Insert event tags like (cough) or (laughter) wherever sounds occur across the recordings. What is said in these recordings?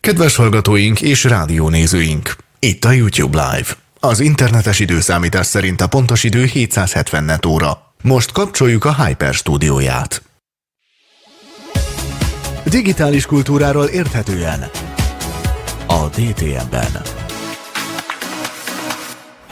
Kedves hallgatóink és rádiónézőink! Itt a YouTube Live. Az internetes időszámítás szerint a pontos idő 770 net óra. Most kapcsoljuk a Hyper stúdióját. Digitális kultúráról érthetően a DTM-ben.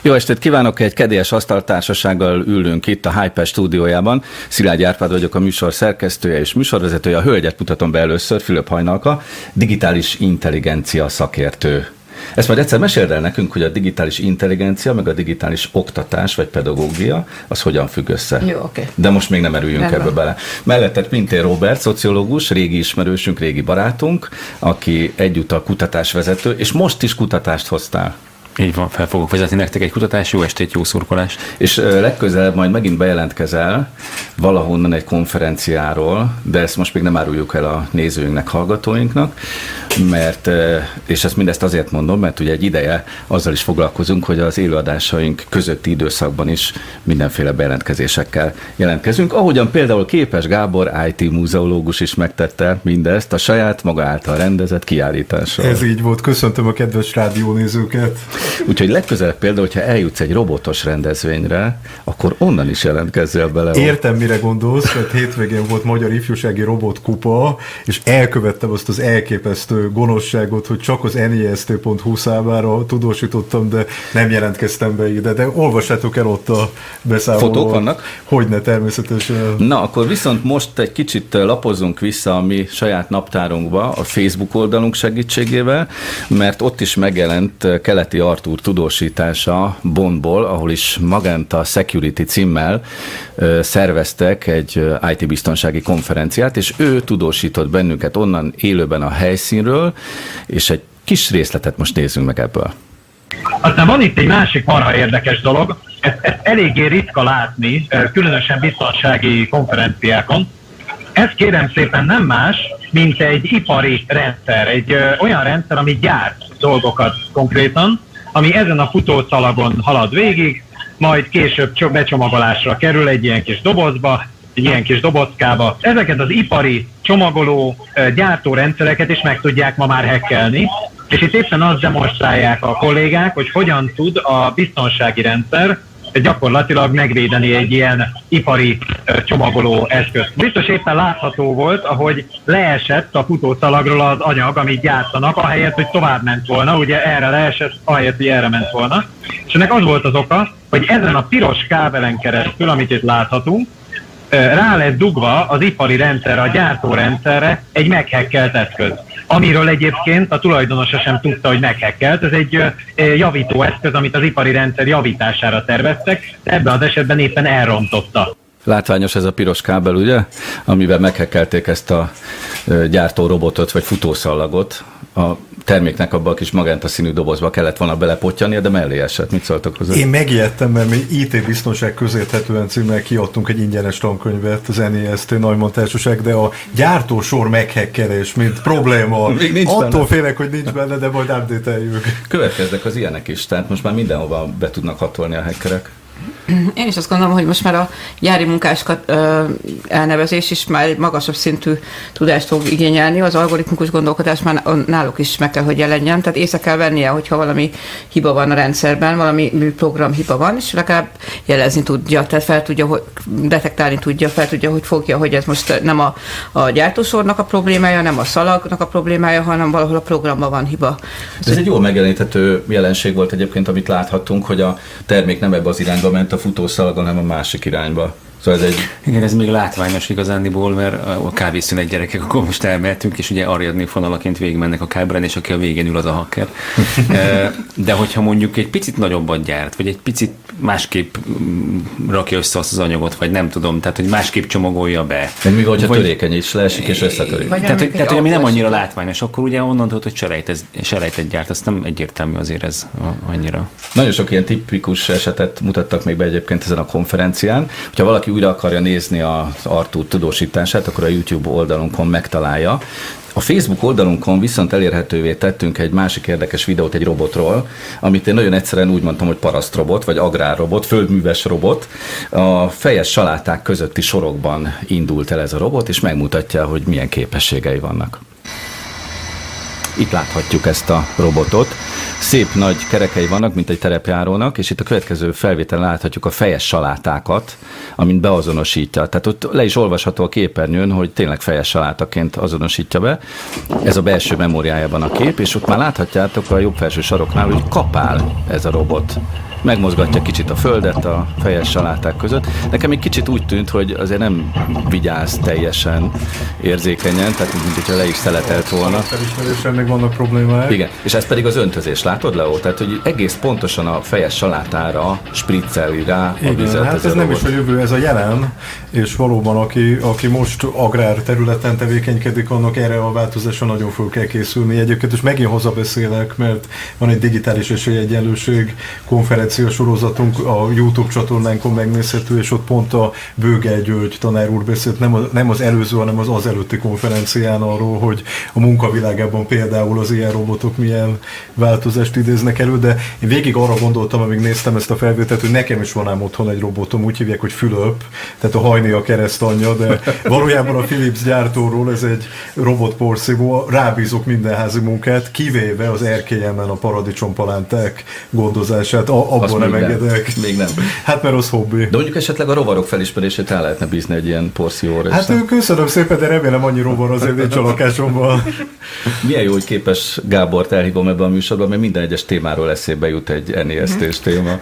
Jó estét kívánok! Egy kedélyes asztaltársasággal ülünk itt a Hyper stúdiójában. Szilágy Árpád vagyok a műsor szerkesztője és műsorvezetője. A hölgyet mutatom be először, Fülöp Hajnalka, digitális intelligencia szakértő. Ezt majd egyszer meséld el nekünk, hogy a digitális intelligencia, meg a digitális oktatás vagy pedagógia, az hogyan függ össze. Jó, oké. De most még nem erüljünk Rendben. ebbe bele. Melletted Pintér Robert, szociológus, régi ismerősünk, régi barátunk, aki egyúttal kutatásvezető, és most is kutatást hoztál. Így van, fel fogok vezetni nektek egy kutatás, jó estét, jó szurkolást. És legközelebb majd megint bejelentkezel valahonnan egy konferenciáról, de ezt most még nem áruljuk el a nézőinknek, hallgatóinknak, mert, és ezt mindezt azért mondom, mert ugye egy ideje azzal is foglalkozunk, hogy az élőadásaink közötti időszakban is mindenféle bejelentkezésekkel jelentkezünk, ahogyan például Képes Gábor, IT múzeológus is megtette mindezt a saját maga által rendezett kiállítással. Ez így volt. Köszöntöm a kedves rádiónézőket. Úgyhogy legközelebb például, hogyha eljutsz egy robotos rendezvényre, akkor onnan is jelentkezzél bele. Értem, mire gondolsz, mert hétvégén volt Magyar Ifjúsági Robotkupa, és elkövettem azt az elképesztő gonoszságot, hogy csak az nist.hu számára tudósítottam, de nem jelentkeztem be ide. De olvassátok el ott a beszámolót. Fotók vannak? Hogyne, természetesen. Na, akkor viszont most egy kicsit lapozzunk vissza a mi saját naptárunkba, a Facebook oldalunk segítségével, mert ott is megjelent Keleti Artúr tudósítása Bondból, ahol is Magenta Security címmel ö, szerveztek egy ö, IT-biztonsági konferenciát, és ő tudósított bennünket onnan élőben a helyszínről, és egy kis részletet most nézzünk meg ebből. Aztán van itt egy másik marha érdekes dolog, ezt, ezt eléggé ritka látni, különösen biztonsági konferenciákon. Ez kérem szépen nem más, mint egy ipari rendszer, egy ö, olyan rendszer, ami gyárt dolgokat konkrétan, ami ezen a futószalagon halad végig, majd később cso- becsomagolásra kerül egy ilyen kis dobozba, egy ilyen kis dobozkába. Ezeket az ipari csomagoló gyártórendszereket is meg tudják ma már hekkelni, és itt éppen azt demonstrálják a kollégák, hogy hogyan tud a biztonsági rendszer gyakorlatilag megvédeni egy ilyen ipari csomagoló eszközt. Biztos éppen látható volt, ahogy leesett a futószalagról az anyag, amit gyártanak, ahelyett, hogy tovább ment volna, ugye erre leesett, ahelyett, hogy erre ment volna. És ennek az volt az oka, hogy ezen a piros kábelen keresztül, amit itt láthatunk, rá lett dugva az ipari rendszer, a gyártórendszerre egy meghekkelt eszköz. Amiről egyébként a tulajdonosa sem tudta, hogy meghekkelt. Ez egy javító eszköz, amit az ipari rendszer javítására terveztek, de ebben az esetben éppen elrontotta. Látványos ez a piros kábel, ugye? Amivel meghekkelték ezt a gyártó robotot, vagy futószallagot. A terméknek abban a kis magenta színű dobozba kellett volna belepottyania, de mellé esett. Mit szóltak hozzá? Én megijedtem, mert mi IT biztonság közérthetően címmel kiadtunk egy ingyenes tankönyvet, az NIST Neumann Társaság, de a gyártósor meghekkelés, mint probléma. (laughs) Még nincs Attól benne. félek, hogy nincs benne, de majd update Következnek az ilyenek is, tehát most már mindenhova be tudnak hatolni a hackerek. Én is azt gondolom, hogy most már a gyári munkáskat ö, elnevezés is már egy magasabb szintű tudást fog igényelni, az algoritmikus gondolkodás már náluk is meg kell, hogy jelenjen, tehát észre kell vennie, hogyha valami hiba van a rendszerben, valami program hiba van, és legalább jelezni tudja, tehát fel tudja, hogy detektálni tudja, fel tudja, hogy fogja, hogy ez most nem a, a gyártósornak a problémája, nem a szalagnak a problémája, hanem valahol a programban van hiba. Ez egy jól megjeleníthető jelenség volt egyébként, amit láthattunk, hogy a termék nem ebbe az irányba ment futószalagon, hanem a másik irányba. Szóval ez egy Igen, ez még látványos igazándiból, mert a kávészünet gyerekek, akkor most elmehetünk, és ugye Ariadné fonalaként végigmennek a kábrán, és aki a végén ül, az a hacker. (laughs) De hogyha mondjuk egy picit nagyobbat gyárt, vagy egy picit másképp mm, rakja össze azt az anyagot, vagy nem tudom, tehát hogy másképp csomagolja be. Még mi hogyha Vagy- törékeny is leesik és összetörik. Tehát, hogy, tehát, hogy ami nem annyira látványos, akkor ugye onnan tudod, hogy selejtez, selejtet gyárt, azt nem egyértelmű azért ez annyira. Nagyon sok ilyen tipikus esetet mutattak még be egyébként ezen a konferencián. Ha valaki újra akarja nézni az Artúr tudósítását, akkor a YouTube oldalunkon megtalálja. A Facebook oldalunkon viszont elérhetővé tettünk egy másik érdekes videót egy robotról, amit én nagyon egyszerűen úgy mondtam, hogy parasztrobot, vagy agrárrobot, földműves robot. A fejes saláták közötti sorokban indult el ez a robot, és megmutatja, hogy milyen képességei vannak. itt láthatjuk ezt a robotot. Szép nagy kerekei vannak, mint egy terepjárónak, és itt a következő felvételen láthatjuk a fejes salátákat, amint beazonosítja. Tehát ott le is olvasható a képernyőn, hogy tényleg fejes salátaként azonosítja be. Ez a belső memóriájában a kép, és ott már láthatjátok a jobb felső saroknál, hogy kapál ez a robot megmozgatja kicsit a földet a fejes saláták között. Nekem egy kicsit úgy tűnt, hogy azért nem vigyáz teljesen érzékenyen, tehát mint hogyha le is szeletelt volna. Felismerésen még vannak problémák. Igen, és ez pedig az öntözés, látod Leo? Tehát, hogy egész pontosan a fejes salátára spricceli rá a Igen, vizet. hát ez nem is a jövő, ez a jelen, és valóban aki, aki most agrár területen tevékenykedik, annak erre a változásra nagyon föl kell készülni. Egyébként és megint hazabeszélek, mert van egy digitális esélyegyenlőség konferencia sorozatunk a YouTube csatornánkon megnézhető, és ott pont a Bőgel György tanár úr beszélt, nem, a, nem az előző, hanem az az előtti konferencián arról, hogy a munkavilágában például az ilyen robotok milyen változást idéznek elő, de én végig arra gondoltam, amíg néztem ezt a felvételt, hogy nekem is van ám otthon egy robotom, úgy hívják, hogy Fülöp, tehát a hajni a keresztanyja, de valójában a Philips gyártóról ez egy robotporszívó, rábízok minden házi munkát, kivéve az erkélyemen a paradicsompalánták gondozását, a, abból nem még nem. engedek. Még nem. Hát mert az hobbi. De mondjuk esetleg a rovarok felismerését el lehetne bízni egy ilyen porcióra. Hát ő, köszönöm szépen, de remélem annyi rovar azért nincs a lakásomban. (laughs) Milyen jó, hogy képes Gábort elhívom ebbe a műsorba, mert minden egyes témáról eszébe jut egy NEST-s téma. (laughs)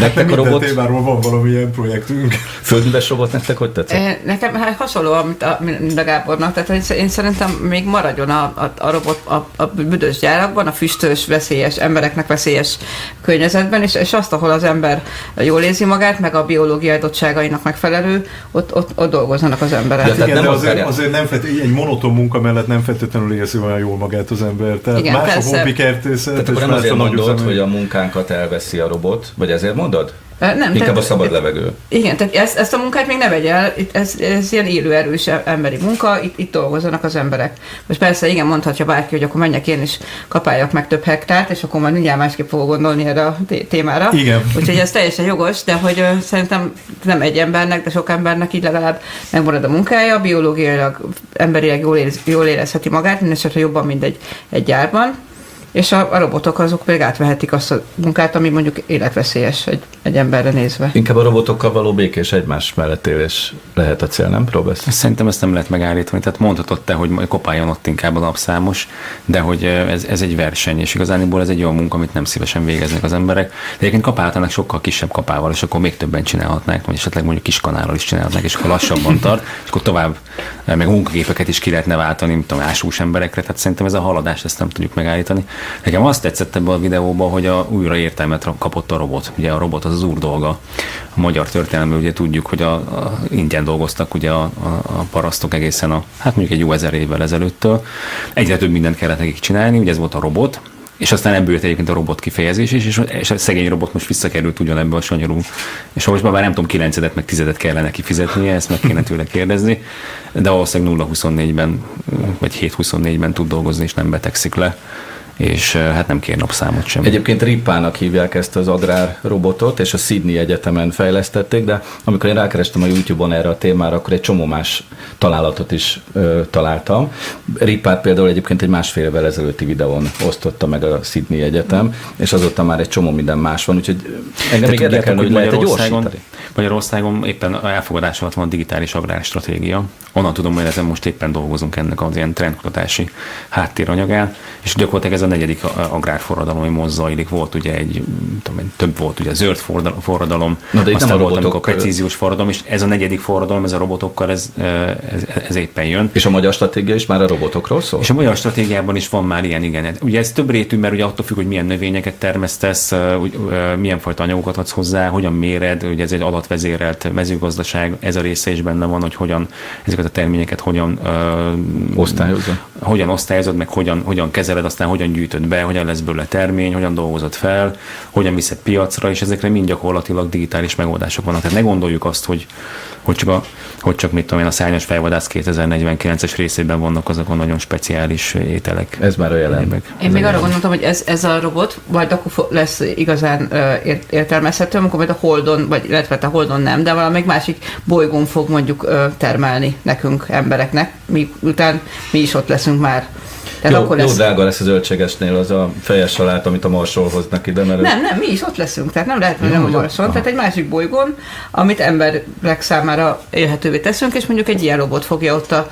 Nektek a Minden robot, témáról van valamilyen projektünk. földműves robot nektek hogy tetszett? Nekem hát hasonló, amit a, mint a Gábornak, tehát én szerintem még maradjon a, a, a robot a, a büdös gyárakban, a füstös, veszélyes, embereknek veszélyes környezetben, és, és azt, ahol az ember jól érzi magát, meg a biológiai adottságainak megfelelő, ott, ott, ott dolgozzanak az emberek. Ja, tehát Igen, nem de az azért, azért nem fett, egy monoton munka mellett nem feltétlenül érzi olyan jól magát az ember. Tehát Igen, más persze. a hobbi kertészet, Tehát akkor nem azért a mondod, hogy a munkánkat elveszi a robot, vagy ezért mondod? Nem, Inkább tehát- a szabad levegő. Igen, tehát ezt, ezt a munkát még ne vegy el, itt ez, ez ilyen élő, erős emberi munka, itt, itt dolgozzanak az emberek. Most persze igen, mondhatja bárki, hogy akkor menjek én is kapáljak meg több hektárt, és akkor majd mindjárt másképp fogok gondolni erre a té- témára. Igen. Úgyhogy ez teljesen jogos, de hogy szerintem nem egy embernek, de sok embernek így legalább megmarad a munkája, biológiailag, emberileg jól, érez, jól érezheti magát, mindesetre jobban, mint egy, egy gyárban. És a, a robotok azok pedig átvehetik azt a munkát, ami mondjuk életveszélyes egy, egy emberre nézve. Inkább a robotokkal való békés egymás mellett élés lehet a cél, nem, Robesz? Szerintem ezt nem lehet megállítani. Tehát mondhatod te, hogy kopáljon ott inkább a napszámos, de hogy ez, ez egy verseny, és igazániból ez egy olyan munka, amit nem szívesen végeznek az emberek. De egyébként kapáltanak sokkal kisebb kapával, és akkor még többen csinálhatnák, vagy esetleg mondjuk kis kanállal is csinálhatnák, és akkor lassabban tart, és akkor tovább, meg munkagépeket is ki lehetne váltani, mint tudom, ásús emberekre, tehát szerintem ez a haladás, ezt nem tudjuk megállítani. Nekem azt tetszett ebben a videóban, hogy a újra értelmet kapott a robot. Ugye a robot az az úr dolga. A magyar történelemben ugye tudjuk, hogy a, a ingyen dolgoztak ugye a, a, a parasztok egészen a, hát mondjuk egy jó ezer évvel ezelőttől. Egyre több mindent kellett nekik csinálni, ugye ez volt a robot, és aztán ebből jött egyébként a robot kifejezés is, és, és a szegény robot most visszakerült ugyanebbe a sanyarú, és most már nem tudom, 9 meg 10 kellene kifizetnie, ezt meg kéne tőle kérdezni, de valószínűleg 0-24-ben, vagy 7-24-ben tud dolgozni, és nem betegszik le és eh, hát nem kér napszámot sem. Egyébként Rippának hívják ezt az agrár robotot, és a Sydney Egyetemen fejlesztették, de amikor én rákerestem a YouTube-on erre a témára, akkor egy csomó más találatot is ö, találtam. Rippát például egyébként egy másfél évvel ezelőtti videón osztotta meg a Sydney Egyetem, és azóta már egy csomó minden más van, úgyhogy engem még érdekel, hogy lehet egy Magyarországon, gyorsítani. Magyarországon éppen elfogadás alatt van a digitális agrárstratégia. Onnan tudom, hogy ezen most éppen dolgozunk ennek az ilyen trendkutatási háttéranyagán, és gyakorlatilag ez a negyedik agrárforradalom, ami most zajlik. Volt ugye egy, tudom én, több volt ugye zöld forradalom, Na, de itt aztán nem a volt, amikor precíziós forradalom, és ez a negyedik forradalom, ez a robotokkal, ez, ez, ez éppen jön. És a magyar stratégia is már a robotokról szól? És a magyar stratégiában is van már ilyen, igen. Ugye ez több rétű, mert ugye attól függ, hogy milyen növényeket termesztesz, milyen fajta anyagokat adsz hozzá, hogyan méred, ugye ez egy adatvezérelt mezőgazdaság, ez a része is benne van, hogy hogyan ezeket a terményeket hogyan ö, Osztályozza. hogyan osztályozod, meg hogyan, hogyan kezeled, aztán hogyan gyűjtöd be, hogyan lesz belőle termény, hogyan dolgozod fel, hogyan viszed piacra, és ezekre mind gyakorlatilag digitális megoldások vannak. Tehát ne gondoljuk azt, hogy, hogy csak, a, hogy csak mit tudom én, a szárnyas fejvadász 2049-es részében vannak azok a nagyon speciális ételek. Ez már a jelen. Egyebek. Én még arra gondoltam, hogy ez, ez a robot majd akkor lesz igazán ért- értelmezhető, amikor majd a Holdon, vagy illetve hát a Holdon nem, de valamelyik másik bolygón fog mondjuk ö, termelni nekünk, embereknek, mi, után mi is ott leszünk már. Tehát jó, akkor jó lesz... drága lesz a zöldségesnél az a fejes salát, amit a Marsról hoznak ide, mert Nem, nem, mi is ott leszünk, tehát nem lehet, hogy nem a Marson, tehát egy másik bolygón, amit emberek számára élhetővé teszünk, és mondjuk egy ilyen robot fogja ott a,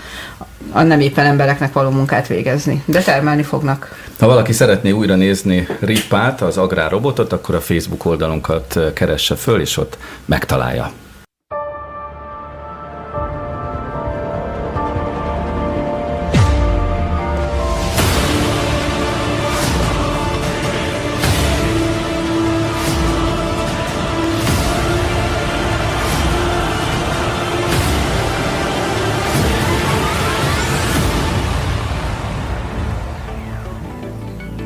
a nem éppen embereknek való munkát végezni, de termelni fognak. Ha valaki szeretné újra nézni Rippát, az agrárrobotot, akkor a Facebook oldalunkat keresse föl, és ott megtalálja.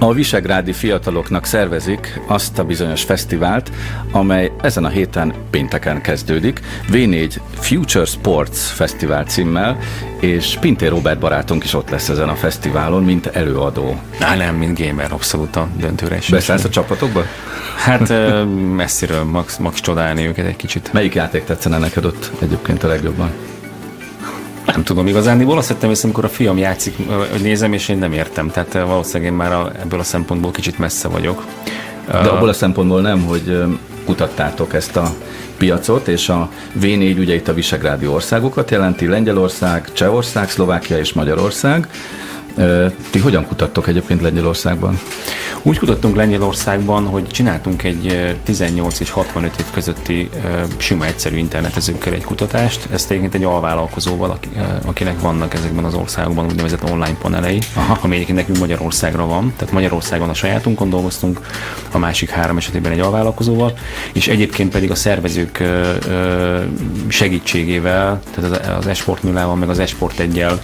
A visegrádi fiataloknak szervezik azt a bizonyos fesztivált, amely ezen a héten pénteken kezdődik. V4 Future Sports Fesztivál címmel, és Pintér Robert barátunk is ott lesz ezen a fesztiválon, mint előadó. Á, nem, mint gamer, abszolút a döntőre is. Beszállsz a csapatokba? Hát messziről max, max csodálni őket egy kicsit. Melyik játék tetszene neked ott egyébként a legjobban? Nem tudom igazándiból, azt vettem észre, amikor a fiam játszik, hogy nézem, és én nem értem. Tehát ö, valószínűleg én már a, ebből a szempontból kicsit messze vagyok. De abból a szempontból nem, hogy ö, kutattátok ezt a piacot, és a V4 ugye itt a visegrádi országokat jelenti, Lengyelország, Csehország, Szlovákia és Magyarország. Ti hogyan kutattok egyébként Lengyelországban? Úgy kutattunk Lengyelországban, hogy csináltunk egy ö, 18 és 65 év közötti sima egyszerű internetezőkkel egy kutatást. Ezt egyébként egy alvállalkozóval, akinek vannak ezekben az országokban úgynevezett online panelei, Aha. ami egyébként nekünk Magyarországra van. Tehát Magyarországon a sajátunkon dolgoztunk, a másik három esetében egy alvállalkozóval, és egyébként pedig a szervezők segítségével, tehát az, az Esport Nullával, meg az Esport egyel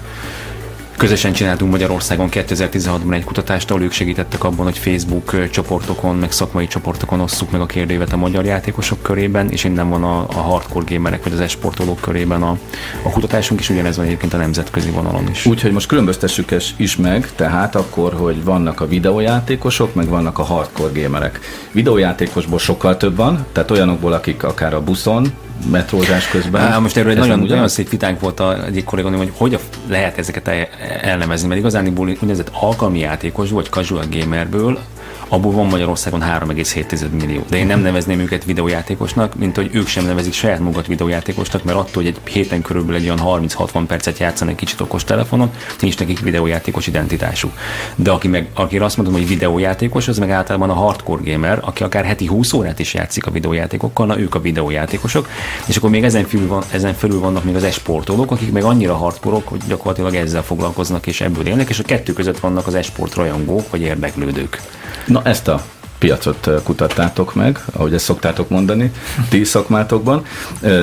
Közösen csináltunk Magyarországon 2016-ban egy kutatást, ahol ők segítettek abban, hogy Facebook csoportokon, meg szakmai csoportokon osszuk meg a kérdévet a magyar játékosok körében, és innen van a, a hardcore gamerek vagy az esportolók körében a, a kutatásunk, és ugyanez van egyébként a nemzetközi vonalon is. Úgyhogy most különböztessük es- is meg, tehát akkor, hogy vannak a videójátékosok, meg vannak a hardcore gamerek. Videójátékosból sokkal több van, tehát olyanokból, akik akár a buszon, metrózás közben. Á, most erről egy nagyon, ugyan- nagyon szép vitánk volt a egyik kolléganőm, hogy hogy lehet ezeket el- elnevezni, mert igazán úgynevezett alkalmi játékos vagy casual gamerből abból van Magyarországon 3,7 millió. De én nem nevezném őket videójátékosnak, mint hogy ők sem nevezik saját magukat videójátékosnak, mert attól, hogy egy héten körülbelül egy olyan 30-60 percet játszanak kicsit okos telefonon, nincs nekik videójátékos identitásuk. De aki meg, akire azt mondom, hogy videójátékos, az meg általában a hardcore gamer, aki akár heti 20 órát is játszik a videójátékokkal, na ők a videójátékosok, és akkor még ezen felül, van, ezen felül vannak még az esportolók, akik meg annyira hardcore hogy gyakorlatilag ezzel foglalkoznak és ebből élnek, és a kettő között vannak az esport rajongók vagy érdeklődők. Na ezt a piacot kutattátok meg, ahogy ezt szoktátok mondani, ti szakmátokban,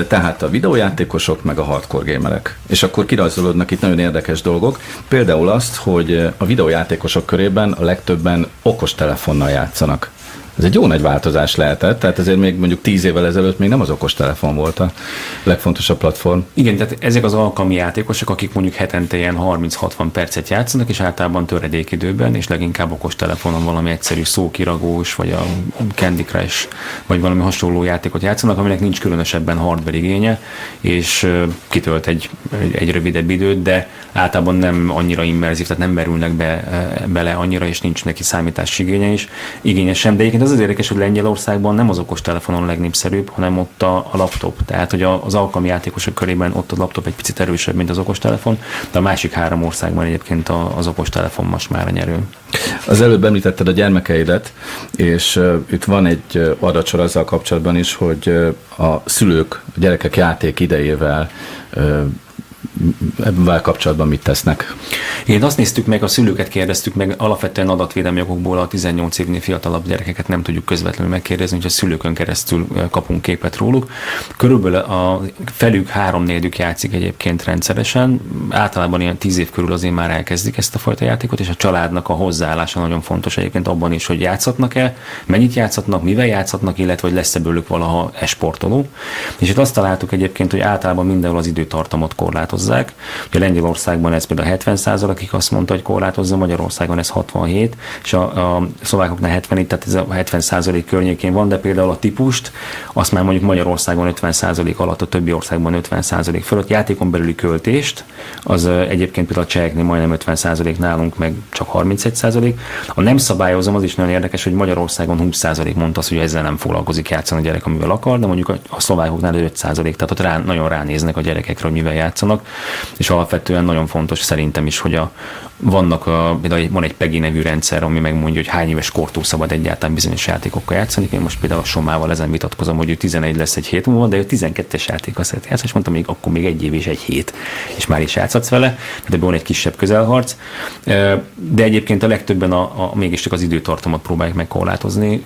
tehát a videójátékosok meg a hardcore gamerek. És akkor kirajzolódnak itt nagyon érdekes dolgok, például azt, hogy a videójátékosok körében a legtöbben okos telefonnal játszanak. Ez egy jó nagy változás lehetett, tehát ezért még mondjuk tíz évvel ezelőtt még nem az okos telefon volt a legfontosabb platform. Igen, tehát ezek az alkalmi játékosok, akik mondjuk hetente ilyen 30-60 percet játszanak, és általában töredékidőben, és leginkább okos telefonon valami egyszerű szókiragós, vagy a Candy Crush, vagy valami hasonló játékot játszanak, aminek nincs különösebben hardware igénye, és kitölt egy, egy, rövidebb időt, de általában nem annyira immerzív, tehát nem merülnek be, bele annyira, és nincs neki számítási igénye is, igénye sem. De egyébként az az érdekes, hogy Lengyelországban nem az okos telefonon a legnépszerűbb, hanem ott a, a laptop. Tehát, hogy az alkalmi játékosok körében ott a laptop egy picit erősebb, mint az okostelefon, de a másik három országban egyébként az okostelefon most már a nyerő. Az előbb említetted a gyermekeidet, és uh, itt van egy adatsor azzal kapcsolatban is, hogy uh, a szülők a gyerekek játék idejével uh, ebben kapcsolatban mit tesznek? Igen, azt néztük meg, a szülőket kérdeztük meg, alapvetően adatvédelmi okokból a 18 évnél fiatalabb gyerekeket nem tudjuk közvetlenül megkérdezni, hogy a szülőkön keresztül kapunk képet róluk. Körülbelül a felük három négyük játszik egyébként rendszeresen, általában ilyen 10 év körül azért már elkezdik ezt a fajta játékot, és a családnak a hozzáállása nagyon fontos egyébként abban is, hogy játszhatnak-e, mennyit játszhatnak, mivel játszhatnak, illetve hogy lesz-e valaha esportoló. És itt azt találtuk egyébként, hogy általában mindenhol az időtartamot korlátozzák, korlátozzák. Ugye Lengyelországban ez például 70% akik azt mondta, hogy korlátozza, Magyarországon ez 67, és a, a szlovákoknál 70, tehát ez a 70 százalék környékén van, de például a típust, azt már mondjuk Magyarországon 50 százalék alatt, a többi országban 50 százalék fölött. Játékon belüli költést, az egyébként például a cseheknél majdnem 50 százalék nálunk, meg csak 31 százalék. A nem szabályozom, az is nagyon érdekes, hogy Magyarországon 20 százalék mondta azt, hogy ezzel nem foglalkozik játszani a gyerek, amivel akar, de mondjuk a szlovákoknál 5 százalék, tehát ott rá, nagyon ránéznek a gyerekekre, hogy mivel játszanak, és alapvetően nagyon fontos szerintem is, hogy a, vannak a, például van egy PEGI nevű rendszer, ami megmondja, hogy hány éves kortól szabad egyáltalán bizonyos játékokkal játszani. Én most például a Somával ezen vitatkozom, hogy ő 11 lesz egy hét múlva, de ő 12-es játékkal szeret játszani, és mondtam, még akkor még egy év és egy hét, és már is játszhatsz vele, de van egy kisebb közelharc. De egyébként a legtöbben a, a mégiscsak az időtartamot próbálják megkorlátozni.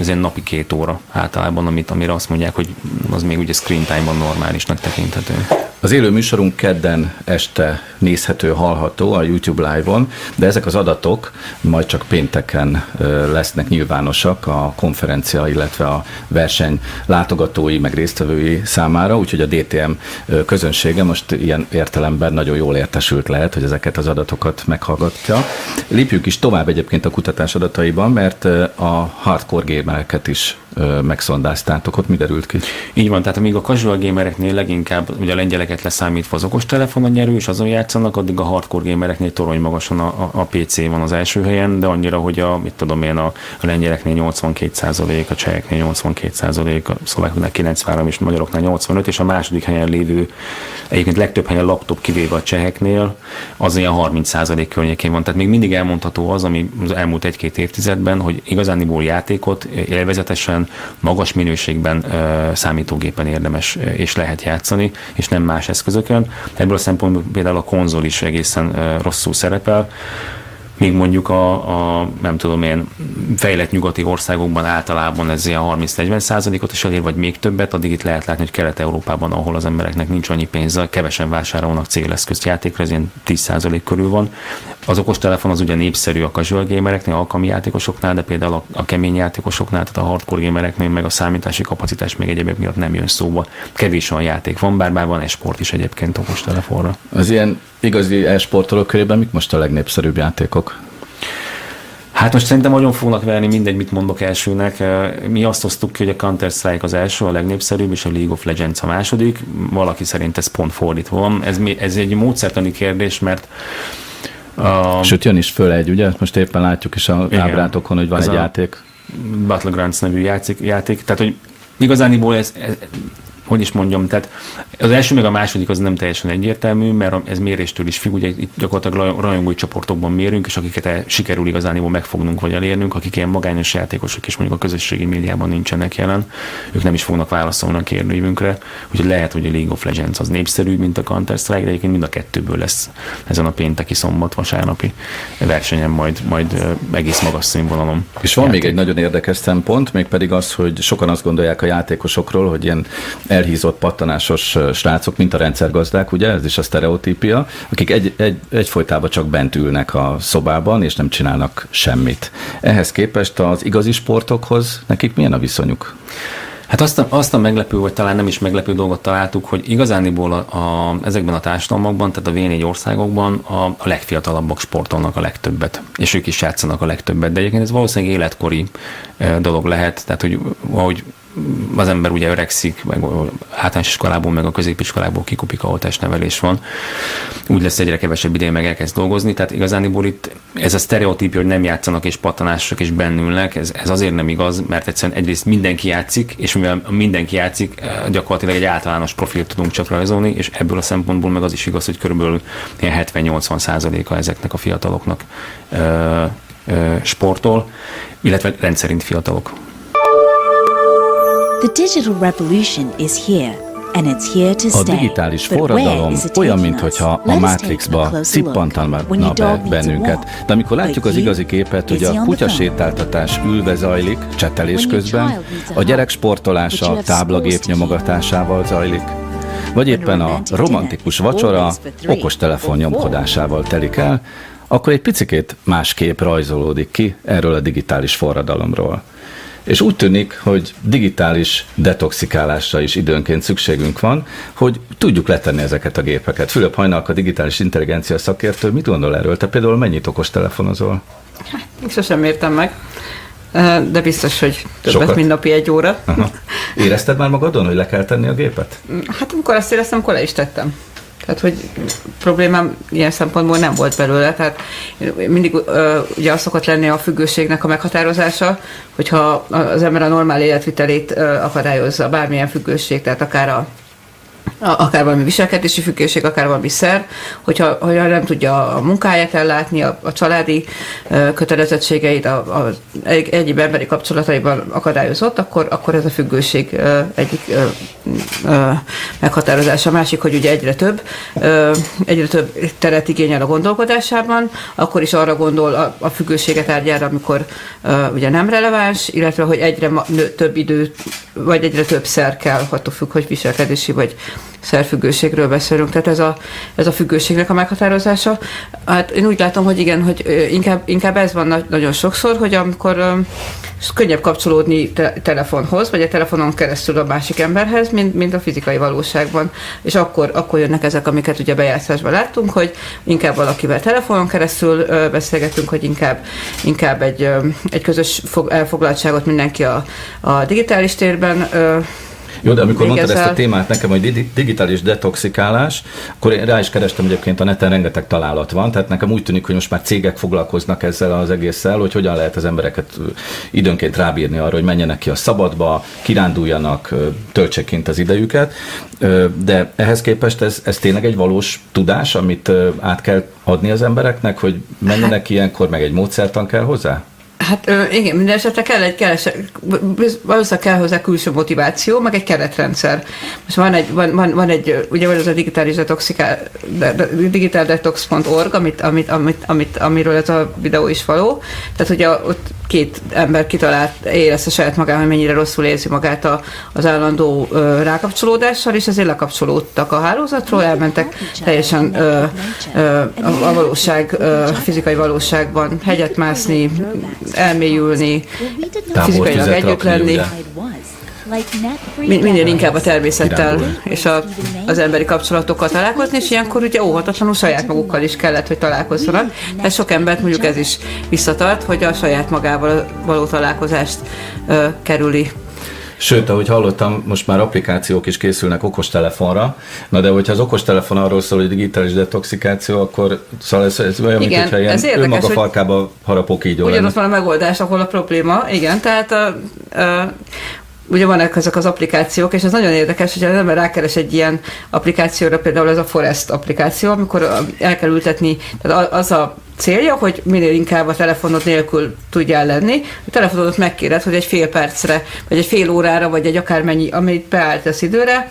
Ez egy napi két óra általában, amit, amire azt mondják, hogy az még ugye screen time-ban normálisnak tekinthető. Az élő műsorunk kedden este nézhető, hallható a YouTube Live-on, de ezek az adatok majd csak pénteken lesznek nyilvánosak a konferencia, illetve a verseny látogatói, meg résztvevői számára, úgyhogy a DTM közönsége most ilyen értelemben nagyon jól értesült lehet, hogy ezeket az adatokat meghallgatja. Lépjük is tovább egyébként a kutatás adataiban, mert a hardcore gamereket is megszondáztátok, ott mi derült ki? Így van, tehát amíg a casual gamereknél leginkább ugye a lengyeleket leszámítva az okos telefon a nyerő, és azon játszanak, addig a hardcore gamereknél torony magasan a, a, a PC van az első helyen, de annyira, hogy a, mit tudom én, a, a lengyeleknél 82 a cseheknél 82 a szlovákoknál 93 és a magyaroknál 85, és a második helyen lévő, egyébként legtöbb helyen laptop kivéve a cseheknél, az ilyen 30 környékén van. Tehát még mindig elmondható az, ami az elmúlt egy-két évtizedben, hogy igazániból játékot élvezetesen magas minőségben számítógépen érdemes és lehet játszani, és nem más eszközökön. Ebből a szempontból például a konzol is egészen rosszul szerepel míg mondjuk a, a nem tudom én, fejlett nyugati országokban általában ez ilyen 30-40 százalékot is elér, vagy még többet, addig itt lehet látni, hogy Kelet-Európában, ahol az embereknek nincs annyi pénze, kevesen vásárolnak céleszközt játékra, ez ilyen 10 százalék körül van. Az okostelefon az ugye népszerű a casual gamereknél, alkalmi játékosoknál, de például a, a kemény játékosoknál, tehát a hardcore gamereknél, meg a számítási kapacitás még egyébként miatt nem jön szóba. Kevés olyan játék van, bár, bár van esport is egyébként okostelefonra. Az ilyen igazi e-sportolók körében mik most a legnépszerűbb játékok? Hát most szerintem nagyon fognak verni, mindegy, mit mondok elsőnek. Mi azt osztuk ki, hogy a Counter-Strike az első, a legnépszerűbb, és a League of Legends a második. Valaki szerint ez pont fordítva van. Ez, ez egy módszertani kérdés, mert a... Sőt, jön is föl egy, ugye? Most éppen látjuk is a igen, ábrátokon, hogy van egy játék. Battlegrounds nevű játék, játék. Tehát, hogy igazániból ez, ez hogy is mondjam, tehát az első meg a második az nem teljesen egyértelmű, mert ez méréstől is függ, ugye itt gyakorlatilag rajongói csoportokban mérünk, és akiket el, sikerül igazániból megfognunk vagy elérnünk, akik ilyen magányos játékosok és mondjuk a közösségi médiában nincsenek jelen, ők nem is fognak válaszolni a kérdőívünkre, úgyhogy lehet, hogy a League of Legends az népszerű, mint a Counter-Strike, de egyébként mind a kettőből lesz ezen a pénteki szombat, vasárnapi versenyen majd, majd egész magas színvonalon. És van játék. még egy nagyon érdekes szempont, mégpedig az, hogy sokan azt gondolják a játékosokról, hogy ilyen elhízott pattanásos srácok, mint a rendszergazdák, ugye, ez is a sztereotípia, akik egy, egy, egyfolytában csak bent ülnek a szobában, és nem csinálnak semmit. Ehhez képest az igazi sportokhoz nekik milyen a viszonyuk? Hát azt a, azt a meglepő, vagy talán nem is meglepő dolgot találtuk, hogy igazániból a, a, ezekben a társadalmakban, tehát a V4 országokban a, a legfiatalabbak sportolnak a legtöbbet, és ők is játszanak a legtöbbet, de egyébként ez valószínűleg életkori e, dolog lehet, tehát hogy ahogy az ember ugye öregszik, meg általános iskolából, meg a középiskolából kikupik, ahol testnevelés van. Úgy lesz egyre kevesebb ideje, meg elkezd dolgozni. Tehát igazániból itt ez a sztereotípia, hogy nem játszanak és patanások és bennülnek, ez, ez azért nem igaz, mert egyszerűen egyrészt mindenki játszik, és mivel mindenki játszik, eh, gyakorlatilag egy általános profilt tudunk csak rajzolni, és ebből a szempontból meg az is igaz, hogy körülbelül 70-80 százaléka ezeknek a fiataloknak ö, ö, sportol, illetve rendszerint fiatalok. The digital revolution is here. And it's here to stay. A digitális forradalom olyan, mintha a Matrixba szippantana be bennünket. De amikor látjuk az igazi képet, hogy a kutyasétáltatás ülve zajlik, csetelés közben, a gyerek sportolása táblagép nyomogatásával zajlik, vagy éppen a romantikus vacsora okostelefon nyomkodásával telik el, akkor egy picikét más kép rajzolódik ki erről a digitális forradalomról. És úgy tűnik, hogy digitális detoxikálásra is időnként szükségünk van, hogy tudjuk letenni ezeket a gépeket. Fülöp Hajnalka, digitális intelligencia szakértő, mit gondol erről? Te például mennyit okos telefonozol? Hát, sosem értem meg de biztos, hogy többet, Sokat. mint napi egy óra. Aha. Érezted már magadon, hogy le kell tenni a gépet? Hát amikor azt éreztem, akkor le is tettem. Tehát, hogy problémám ilyen szempontból nem volt belőle. Tehát mindig uh, ugye az szokott lenni a függőségnek a meghatározása, hogyha az ember a normál életvitelét akadályozza, bármilyen függőség, tehát akár a akár valami viselkedési függőség, akár valami szer, hogyha, hogyha nem tudja a munkáját ellátni, a, a családi kötelezettségeit, a, a egyéb emberi kapcsolataiban akadályozott, akkor, akkor ez a függőség egyik meghatározása. A másik, hogy ugye egyre több, egyre több teret igényel a gondolkodásában, akkor is arra gondol a, a függőséget tárgyára, amikor ugye nem releváns, illetve hogy egyre több idő, vagy egyre több szer kell, attól függ, hogy viselkedési vagy szerfüggőségről beszélünk, tehát ez a, ez a függőségnek a meghatározása. Hát én úgy látom, hogy igen, hogy inkább, inkább ez van nagyon sokszor, hogy amikor könnyebb kapcsolódni te- telefonhoz, vagy a telefonon keresztül a másik emberhez, mint, mint a fizikai valóságban. És akkor, akkor jönnek ezek, amiket ugye bejátszásban láttunk, hogy inkább valakivel telefonon keresztül beszélgetünk, hogy inkább, inkább egy, egy közös fog, elfoglaltságot mindenki a, a digitális térben jó, de amikor mondtad ezt a témát nekem, hogy digitális detoxikálás, akkor én rá is kerestem egyébként a neten rengeteg találat van, tehát nekem úgy tűnik, hogy most már cégek foglalkoznak ezzel az egésszel, hogy hogyan lehet az embereket időnként rábírni arra, hogy menjenek ki a szabadba, kiránduljanak, töltsék kint az idejüket, de ehhez képest ez, ez tényleg egy valós tudás, amit át kell adni az embereknek, hogy menjenek ilyenkor, meg egy módszertan kell hozzá? Hát igen, minden esetre kell egy kell, valószínűleg kell hozzá külső motiváció, meg egy keretrendszer. Most van egy, van, van, van egy ugye van az a digitális detoxika, digitaldetox.org, amit, amit, amit, amit, amiről ez a videó is való. Tehát ugye ott két ember kitalált, érezte saját magában, hogy mennyire rosszul érzi magát a, az állandó ö, rákapcsolódással, és ezért lekapcsolódtak a hálózatról, elmentek teljesen ö, ö, a, a valóság, ö, fizikai valóságban hegyet mászni, elmélyülni, fizikailag együtt lenni. Minél inkább a természettel és a, az emberi kapcsolatokkal találkozni, és ilyenkor ugye óhatatlanul saját magukkal is kellett, hogy találkozzanak. Tehát sok embert mondjuk ez is visszatart, hogy a saját magával való találkozást ö, kerüli. Sőt, ahogy hallottam, most már applikációk is készülnek okostelefonra. Na de hogyha az okostelefon arról szól, hogy digitális detoxikáció, akkor szóval ez, ez olyan, igen, mintha ilyen ez érdekes, önmaga farkába harapok így Ugyanott van a megoldás, ahol a probléma. Igen, tehát a, a, ugye vannak ezek az applikációk, és ez nagyon érdekes, hogy az ember rákeres egy ilyen applikációra, például ez a Forest applikáció, amikor el kell ültetni, tehát az a célja, hogy minél inkább a telefonod nélkül tudjál lenni. A telefonodot megkéred, hogy egy fél percre, vagy egy fél órára, vagy egy akármennyi, amit beálltasz időre,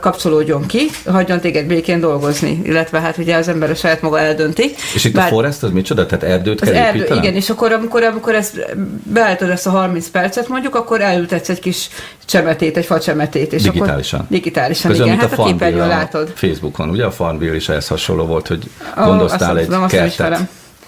kapcsolódjon ki, hagyjon téged békén dolgozni, illetve hát ugye az ember a saját maga eldönti. És itt Bár, a forest az micsoda? Tehát erdőt kell erdő, Igen, és akkor amikor, amikor ezt beállítod ezt a 30 percet mondjuk, akkor elültetsz egy kis csemetét, egy facsemetét. És digitálisan? Akkor, digitálisan, Közben, igen, hát a, a képernyőn látod. Facebookon, ugye a Farmville is ehhez hasonló volt, hogy gondoztál oh, egy tudom, kertet.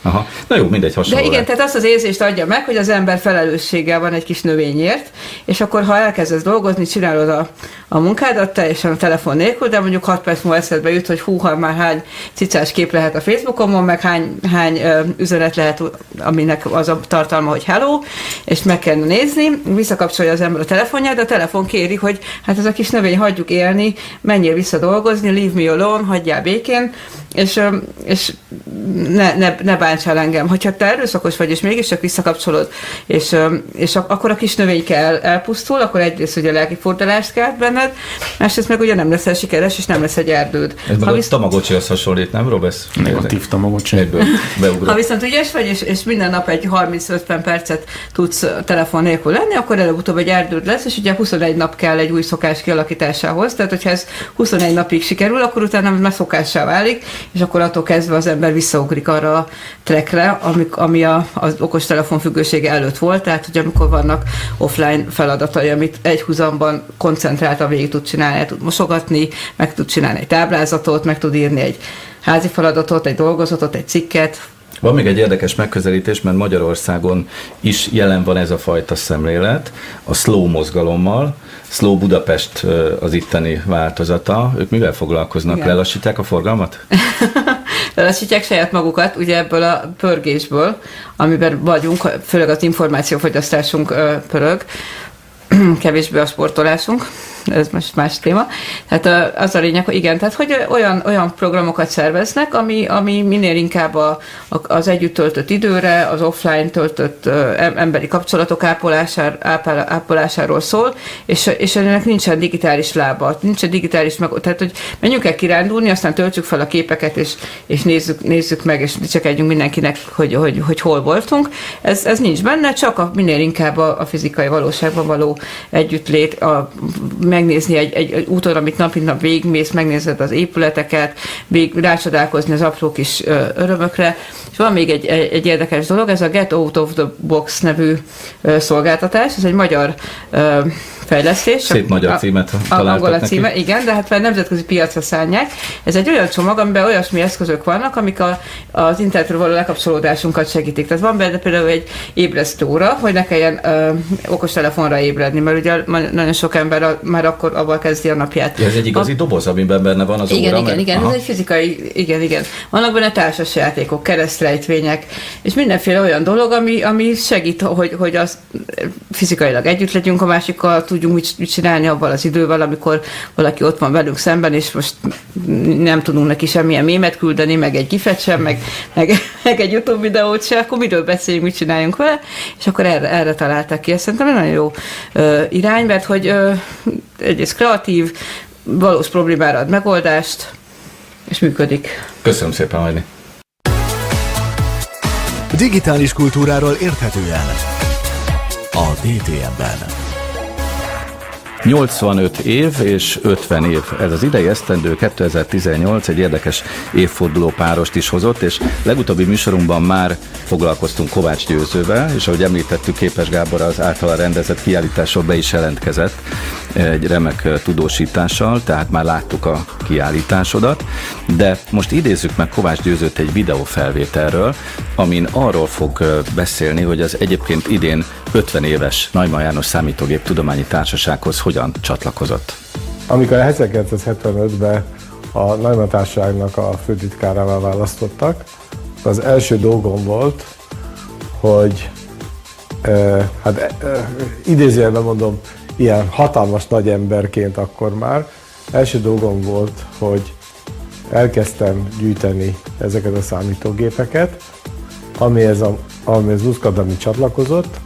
Aha. Na jó, mindegy hasonló. De igen, lehet. tehát azt az érzést adja meg, hogy az ember felelősséggel van egy kis növényért, és akkor ha elkezdesz dolgozni, csinálod a, a munkádat teljesen a telefon nélkül, de mondjuk 6 perc múlva eszedbe jut, hogy hú, már hány cicás kép lehet a Facebookon, meg hány, hány ö, üzenet lehet, aminek az a tartalma, hogy hello, és meg kell nézni, visszakapcsolja az ember a telefonját, de a telefon kéri, hogy hát ez a kis növény hagyjuk élni, menjél vissza dolgozni, leave me alone, hagyjál békén, és, és ne, ne, ne bántsál engem. Hogyha te erőszakos vagy, és mégis csak visszakapcsolod, és, és akkor a kis növény kell elpusztul, akkor egyrészt ugye lelki fordulást kell benned, másrészt meg ugye nem leszel sikeres, és nem lesz egy erdőd. Ez meg ha visz... a tamagocsihoz hasonlít, nem, Robesz? Negatív tamagocsi. Ha viszont ügyes vagy, és, és minden nap egy 30-50 percet tudsz telefon nélkül lenni, akkor előbb-utóbb egy erdőd lesz, és ugye 21 nap kell egy új szokás kialakításához, tehát hogyha ez 21 napig sikerül, akkor utána már szokássá válik, és akkor attól kezdve az ember visszaugrik arra a trekre, ami, ami a, az okostelefon függősége előtt volt, tehát hogy amikor vannak offline feladatai, amit egy húzamban koncentráltan végig tud csinálni, el tud mosogatni, meg tud csinálni egy táblázatot, meg tud írni egy házi feladatot, egy dolgozatot, egy cikket, Van még egy érdekes megközelítés, mert Magyarországon is jelen van ez a fajta szemlélet, a slow mozgalommal, Slow Budapest az itteni változata. Ők mivel foglalkoznak? Igen. Lelassítják a forgalmat? (laughs) Lelassítják saját magukat, ugye ebből a pörgésből, amiben vagyunk, főleg az információfogyasztásunk pörög, (clears throat) kevésbé a sportolásunk, ez most más téma. Tehát az a lényeg, hogy igen, tehát hogy olyan, olyan programokat szerveznek, ami, ami minél inkább a, az együtt töltött időre, az offline töltött emberi kapcsolatok ápolásár, ápol, ápolásáról szól, és, és ennek nincsen digitális lába, nincsen digitális meg, tehát hogy menjünk el kirándulni, aztán töltsük fel a képeket, és, és nézzük, nézzük meg, és csak együnk mindenkinek, hogy, hogy, hogy hol voltunk. Ez, ez nincs benne, csak a, minél inkább a, a fizikai valóságban való együttlét, a megnézni egy, egy, egy úton, amit nap mint nap végigmész, megnézed az épületeket, még rácsodálkozni az apró kis örömökre. És van még egy, egy, egy érdekes dolog, ez a Get Out of the Box nevű szolgáltatás, ez egy magyar fejlesztés. Szép magyar címet a, angol a címe, neki. igen, de hát már nemzetközi piacra szállják. Ez egy olyan csomag, amiben olyasmi eszközök vannak, amik a, az internetről való lekapcsolódásunkat segítik. Tehát van benne például egy ébresztő óra, hogy ne kelljen ö, okostelefonra ébredni, mert ugye nagyon sok ember a, már akkor abban kezdi a napját. Ja, ez egy igazi a, doboz, amiben benne van az igen, óra? Igen, meg... igen, Aha. ez egy fizikai, igen, igen. Vannak benne társas játékok, keresztrejtvények, és mindenféle olyan dolog, ami, ami segít, hogy, hogy az fizikailag együtt legyünk a másikkal, tudjunk mit, mit csinálni abban az idővel, amikor valaki ott van velünk szemben, és most nem tudunk neki semmilyen mémet küldeni, meg egy gifet sem, meg, meg, meg egy YouTube videót sem, akkor miről beszéljünk, mit csináljunk vele, és akkor erre, erre találták ki. Ezt szerintem egy nagyon jó ö, irány, mert hogy ö, egyrészt kreatív, valós problémára ad megoldást, és működik. Köszönöm szépen, Majni. Digitális kultúráról érthetően a DTM-ben. 85 év és 50 év. Ez az idei esztendő 2018 egy érdekes évforduló párost is hozott, és legutóbbi műsorunkban már foglalkoztunk Kovács Győzővel, és ahogy említettük, Képes Gábor az általa rendezett kiállításról be is jelentkezett egy remek tudósítással, tehát már láttuk a kiállításodat, de most idézzük meg Kovács Győzőt egy videófelvételről, amin arról fog beszélni, hogy az egyébként idén 50 éves Najman János Számítógép Tudományi Társasághoz hogyan csatlakozott. Amikor 1975-ben a Neumann Társaságnak a főtitkárával választottak, az első dolgom volt, hogy eh, hát eh, idézőjelben mondom, ilyen hatalmas nagy emberként akkor már, első dolgom volt, hogy elkezdtem gyűjteni ezeket a számítógépeket, amihez, a, amihez Muszkadami csatlakozott,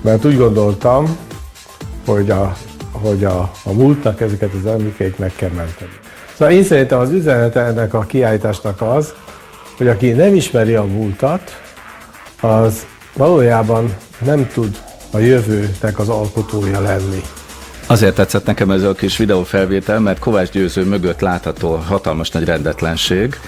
mert úgy gondoltam, hogy a, hogy a, a múltnak ezeket az emlékeit meg kell menteni. Szóval én szerintem az üzenete ennek a kiállításnak az, hogy aki nem ismeri a múltat, az valójában nem tud a jövőnek az alkotója lenni. Azért tetszett nekem ez a kis videófelvétel, mert Kovács Győző mögött látható hatalmas nagy rendetlenség,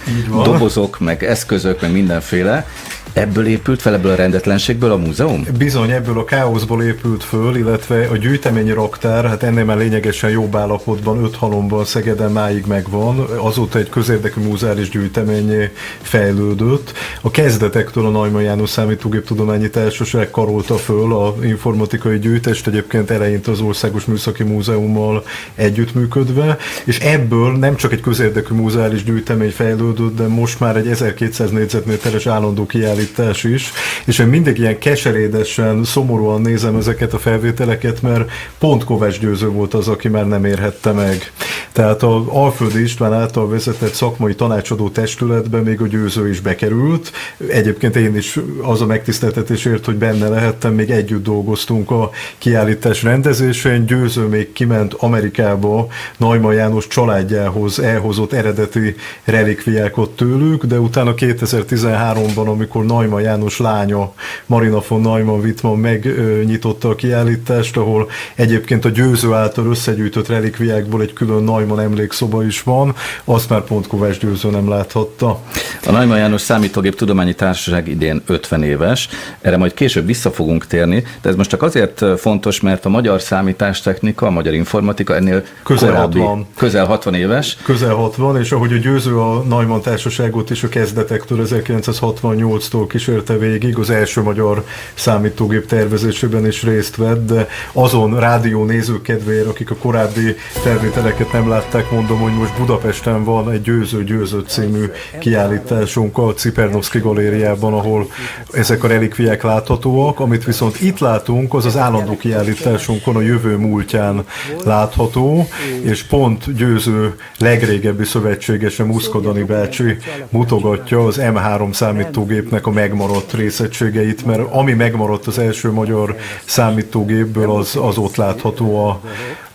dobozok, meg eszközök, meg mindenféle, Ebből épült fel, ebből a rendetlenségből a múzeum? Bizony, ebből a káoszból épült föl, illetve a gyűjteményi raktár, hát ennél már lényegesen jobb állapotban, öt halomban Szegeden máig megvan, azóta egy közérdekű múzeális gyűjteményé fejlődött. A kezdetektől a Neumann János Számítógéptudományi Társaság karolta föl a informatikai gyűjtést, egyébként eleinte az Országos Műszaki Múzeummal együttműködve, és ebből nem csak egy közérdekű múzeális gyűjtemény fejlődött, de most már egy 1200 négyzetméteres állandó kiállítás kiállítás is, és én mindig ilyen keserédesen, szomorúan nézem ezeket a felvételeket, mert pont Kovács Győző volt az, aki már nem érhette meg. Tehát a Alföldi István által vezetett szakmai tanácsadó testületbe még a győző is bekerült. Egyébként én is az a megtiszteltetésért, hogy benne lehettem, még együtt dolgoztunk a kiállítás rendezésén. Győző még kiment Amerikába Najma János családjához elhozott eredeti relikviákat tőlük, de utána 2013-ban, amikor Naima János lánya, Marina von Naima Wittmann megnyitotta a kiállítást, ahol egyébként a győző által összegyűjtött relikviákból egy külön Najman emlékszoba is van, azt már pont Kovács Győző nem láthatta. A Najman János Számítógép Tudományi Társaság idén 50 éves, erre majd később vissza fogunk térni, de ez most csak azért fontos, mert a magyar számítástechnika, a magyar informatika ennél közel korábbi, 60. közel 60 éves. Közel 60, és ahogy a Győző a Najman Társaságot is a kezdetektől 1968-tól kísérte végig, az első magyar számítógép tervezésében is részt vett, de azon rádió nézők kedvéért, akik a korábbi felvételeket nem látták, mondom, hogy most Budapesten van egy Győző Győző című kiállításunk a Cipernovszki galériában, ahol ezek a relikviák láthatóak, amit viszont itt látunk, az az állandó kiállításunkon a jövő múltján látható, és pont Győző legrégebbi szövetségese Muszkodani bácsi mutogatja az M3 számítógépnek a megmaradt részegységeit, mert ami megmaradt az első magyar számítógépből, az, az ott látható a,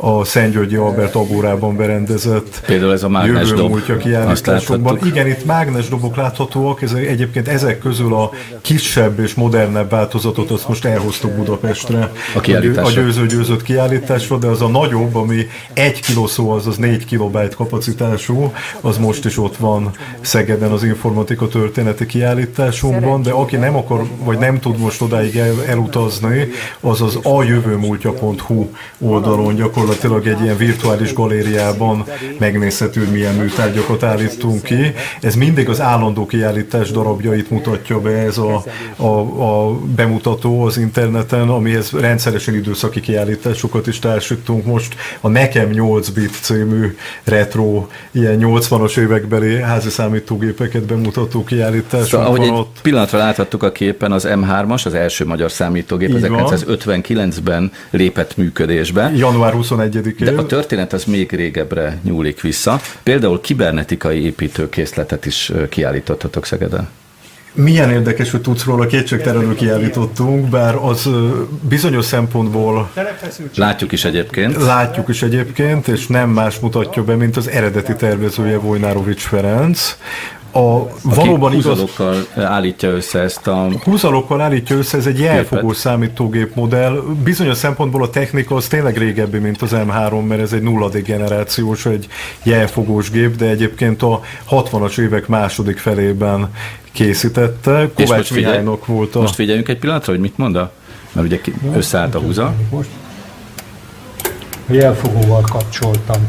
a Szentgyörgyi Albert Agórában berendezett Például ez a mágnes dob. kiállításokban. Igen, itt mágnes dobok láthatóak, ez, egyébként ezek közül a kisebb és modernebb változatot azt most elhoztuk Budapestre. A, a győző győzött kiállításra, de az a nagyobb, ami egy kiló szó, az az négy kilobájt kapacitású, az most is ott van Szegeden az informatika történeti kiállításunkban, de aki nem akar, vagy nem tud most odáig el, elutazni, az az ajövőmúltja.hu oldalon gyakorlatilag egy ilyen virtuális galériában megnézhető, hogy milyen műtárgyakat állítunk ki. Ez mindig az állandó kiállítás darabjait mutatja be ez a, a, a bemutató az interneten, amihez rendszeresen időszaki kiállításokat is társítunk. Most a Nekem 8 bit című retro, ilyen 80-as évekbeli házi számítógépeket bemutató kiállítás. Szóval, egy ott. Pillanatra láthattuk a képen, az M3-as, az első magyar számítógép, 1959-ben lépett működésbe. Január 21-én. De a történet az még régebbre nyúlik vissza. Például kibernetikai építőkészletet is kiállítottatok Szegeden. Milyen érdekes, hogy tudsz róla kétségtelenül kiállítottunk, bár az bizonyos szempontból... Látjuk is egyébként. Látjuk is egyébként, és nem más mutatja be, mint az eredeti tervezője Vojnárovics Ferenc, a valóban húzalokkal igaz, állítja össze ezt a... Húzalokkal állítja össze, ez egy jelfogós számítógép modell. Bizonyos szempontból a technika az tényleg régebbi, mint az M3, mert ez egy nulladik generációs, egy jelfogós gép, de egyébként a 60-as évek második felében készítette. Kovács Mihálynak volt a... Most figyeljünk egy pillanatra, hogy mit mond a... Mert ugye összeállt a húza. Most jelfogóval kapcsoltam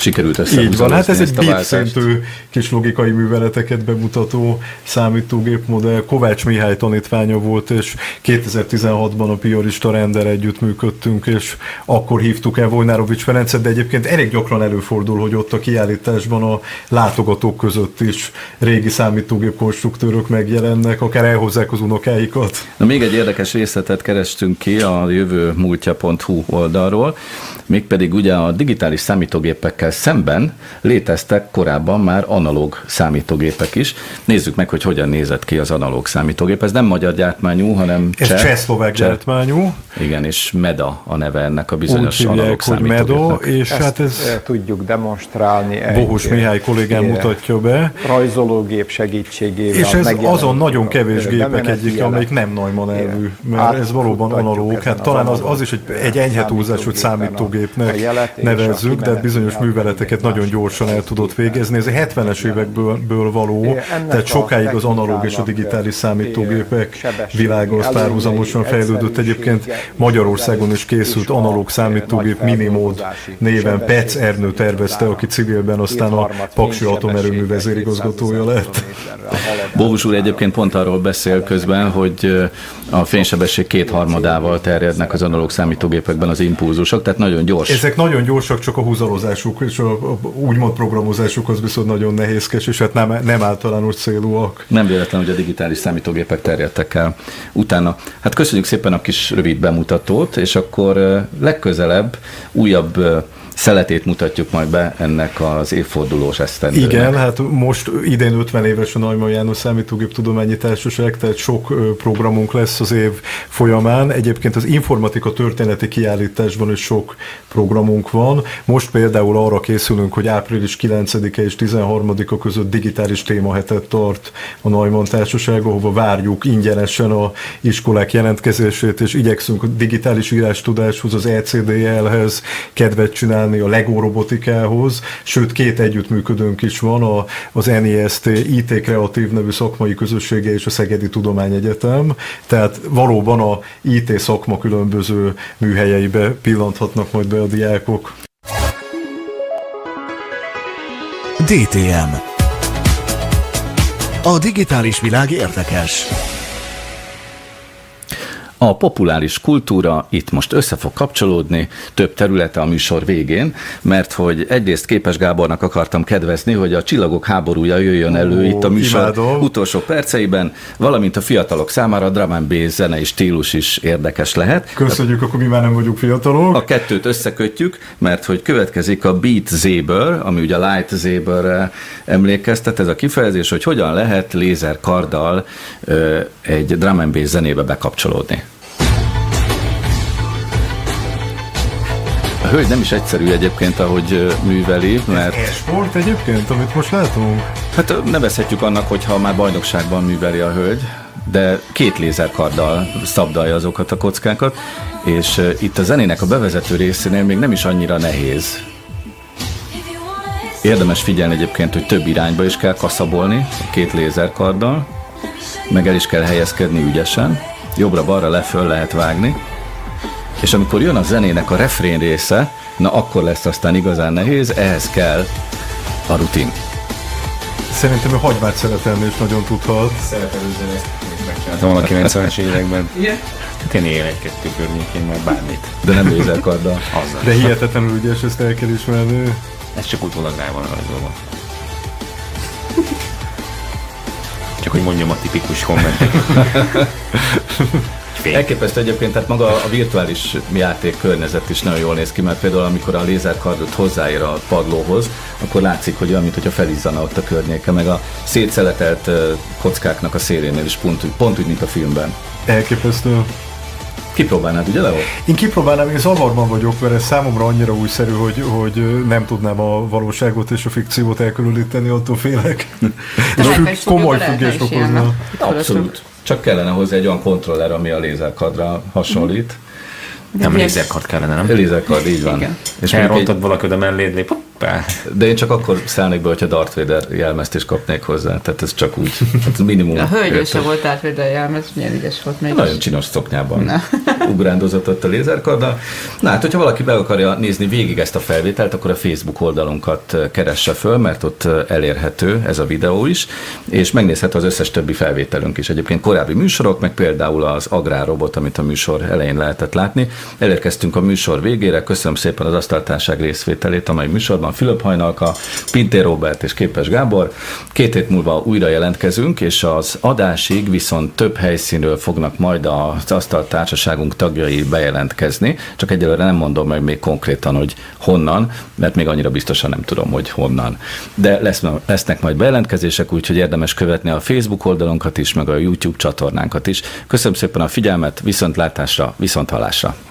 sikerült össze. Így van, hát ez egy bit szintű kis logikai műveleteket bemutató számítógép modell. Kovács Mihály tanítványa volt, és 2016-ban a Piorista rendel együtt működtünk, és akkor hívtuk el Vojnárovics Ferencet, de egyébként elég gyakran előfordul, hogy ott a kiállításban a látogatók között is régi számítógép konstruktőrök megjelennek, akár elhozzák az unokáikat. Na még egy érdekes részletet kerestünk ki a jövő múltja.hu oldalról, mégpedig ugye a digitális számítógépekkel szemben léteztek korábban már analóg számítógépek is. Nézzük meg, hogy hogyan nézett ki az analóg számítógép. Ez nem magyar gyártmányú, hanem Ez cseh, csehszlovák gyártmányú. Igen, és MEDA a neve ennek a bizonyos Úgy analóg MEDA, és Ezt hát ez tudjuk demonstrálni. Bohus Mihály kollégám mutatja be. Rajzológép segítségével. És ez azon nagyon kevés gépek egyik, amelyik nem Neumann elvű, mert ez valóban analóg. Hát talán az, az is egy, egy enyhe túlzás, hogy számítógépnek nevezzük, de bizonyos műveleteket nagyon gyorsan el tudott végezni. Ez a 70-es évekből való, tehát sokáig az analóg és a digitális számítógépek világa az párhuzamosan fejlődött. Egyébként Magyarországon is készült analóg számítógép Minimód néven Pec Ernő tervezte, aki civilben aztán a Paksi Atomerőmű vezérigazgatója lett. Bóvus úr egyébként pont arról beszél közben, hogy a fénysebesség kétharmadával terjednek az analóg számítógépekben az impulzusok, tehát nagyon gyors. Ezek nagyon gyorsak, csak a húzalozásuk és a, a úgymond programozásuk az viszont nagyon nehézkes, és hát nem, nem általános célúak. Nem véletlen, hogy a digitális számítógépek terjedtek el utána. Hát köszönjük szépen a kis rövid bemutatót, és akkor legközelebb újabb szeletét mutatjuk majd be ennek az évfordulós esztendőnek. Igen, hát most idén 50 éves a Neumann János Számítógép Tudományi Társaság, tehát sok programunk lesz az év folyamán. Egyébként az informatika történeti kiállításban is sok programunk van. Most például arra készülünk, hogy április 9-e és 13-a között digitális témahetet tart a Neumann Társaság, ahova várjuk ingyenesen a iskolák jelentkezését, és igyekszünk a digitális írástudáshoz, az ECDL-hez kedvet csinálni állni a Lego robotikához, sőt két együttműködőnk is van, az NEST IT Kreatív nevű szakmai közössége és a Szegedi Tudományegyetem, tehát valóban a IT szakma különböző műhelyeibe pillanthatnak majd be a diákok. DTM A digitális világ érdekes. A populáris kultúra itt most össze fog kapcsolódni több területe a műsor végén, mert hogy egyrészt Képes Gábornak akartam kedvezni, hogy a Csillagok háborúja jöjjön elő Ó, itt a műsor imádom. utolsó perceiben, valamint a fiatalok számára a drum and bass zenei stílus is érdekes lehet. Köszönjük, akkor mi már nem vagyunk fiatalok. A kettőt összekötjük, mert hogy következik a Beat Zaber, ami ugye a Light Zaberre emlékeztet, ez a kifejezés, hogy hogyan lehet lézerkarddal egy drum and bass zenébe bekapcsolódni. Hölgy nem is egyszerű egyébként, ahogy műveli, mert... Ez sport egyébként, amit most látunk? Hát nevezhetjük annak, hogyha már bajnokságban műveli a hölgy, de két lézerkarddal szabdalja azokat a kockákat, és itt a zenének a bevezető részénél még nem is annyira nehéz. Érdemes figyelni egyébként, hogy több irányba is kell kaszabolni a két lézerkarddal, meg el is kell helyezkedni ügyesen, jobbra-balra leföl lehet vágni, és amikor jön a zenének a refrén része, na akkor lesz aztán igazán nehéz, ehhez kell a rutin. Szerintem a hagymát szeretelni is nagyon tudhat. Szeretelő zenét megcsináltam a 90-es (laughs) években. Igen? Hát én él egy-kettő környékén már bármit. De nem lézerkarddal. (laughs) De hihetetlenül ügyes, ezt el kell ismerni. Ez csak utólag rá van rajzolva. Csak hogy mondjam a tipikus kommentet. (laughs) fény. Elképesztő egyébként, tehát maga a virtuális játék környezet is nagyon jól néz ki, mert például amikor a lézerkardot hozzáér a padlóhoz, akkor látszik, hogy olyan, mintha felizzana ott a környéke, meg a szétszeletelt kockáknak a szélénél is pont, pont úgy, mint a filmben. Elképesztő. Kipróbálnád, ugye Leo? Én kipróbálnám, én zavarban vagyok, mert ez számomra annyira újszerű, hogy, hogy nem tudnám a valóságot és a fikciót elkülöníteni, attól félek. (laughs) és komoly függés okozna. Abszolút. Csak kellene hozzá egy olyan kontroller, ami a lézerkadra hasonlít. Nem lézerkard kellene, nem? Lézerkard, így van. Igen. És elrontod egy... valaki, de mellé lép, De én csak akkor szállnék be, hogyha Darth Vader jelmezt is kapnék hozzá. Tehát ez csak úgy. Hát minimum. A hölgy se volt Darth Vader jelmez, milyen ügyes volt még. Nagyon csinos szoknyában Na. (laughs) ugrándozott ott a lézerkarddal. Na hát, hogyha valaki be akarja nézni végig ezt a felvételt, akkor a Facebook oldalunkat keresse föl, mert ott elérhető ez a videó is, és megnézhető az összes többi felvételünk is. Egyébként korábbi műsorok, meg például az agrárrobot, amit a műsor elején lehetett látni. Elérkeztünk a műsor végére. Köszönöm szépen az asztaltárság részvételét, amely műsorban Fülöp Hajnalka, Pintér Robert és Képes Gábor. Két hét múlva újra jelentkezünk, és az adásig viszont több helyszínről fognak majd az asztaltársaságunk tagjai bejelentkezni. Csak egyelőre nem mondom meg még konkrétan, hogy honnan, mert még annyira biztosan nem tudom, hogy honnan. De lesz, lesznek majd bejelentkezések, úgyhogy érdemes követni a Facebook oldalunkat is, meg a YouTube csatornánkat is. Köszönöm szépen a figyelmet, viszontlátásra, viszonthallásra!